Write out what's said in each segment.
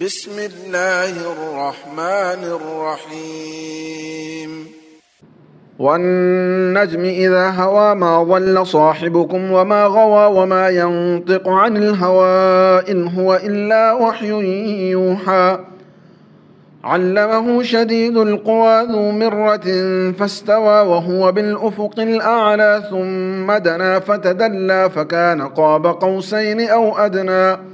بسم الله الرحمن الرحيم. والنجم إذا هوى ما ضل صاحبكم وما غوى وما ينطق عن الهوى إن هو إلا وحي يوحى. علمه شديد القوى ذو مرة فاستوى وهو بالأفق الأعلى ثم دنا فتدلى فكان قاب قوسين أو أدنى.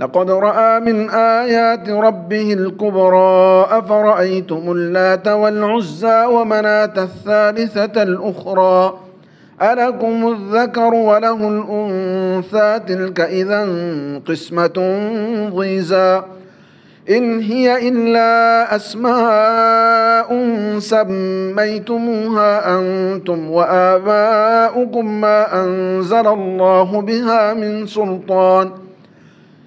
لقد رأى من آيات ربه الكبرى أفرأيتم اللات والعزى ومناة الثالثة الأخرى؟ ألكم الذكر وله الأنثى تلك إذا قسمة ضيزى. إن هي إلا أسماء سميتموها أنتم وآباؤكم ما أنزل الله بها من سلطان ۖ.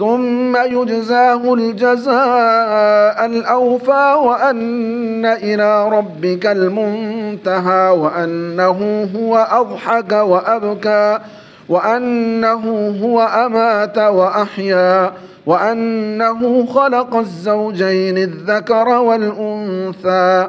ثم يجزاه الجزاء الأوفى وأن إلى ربك المنتهى وأنه هو أضحك وأبكى وأنه هو أمات وأحيا وأنه خلق الزوجين الذكر والأنثى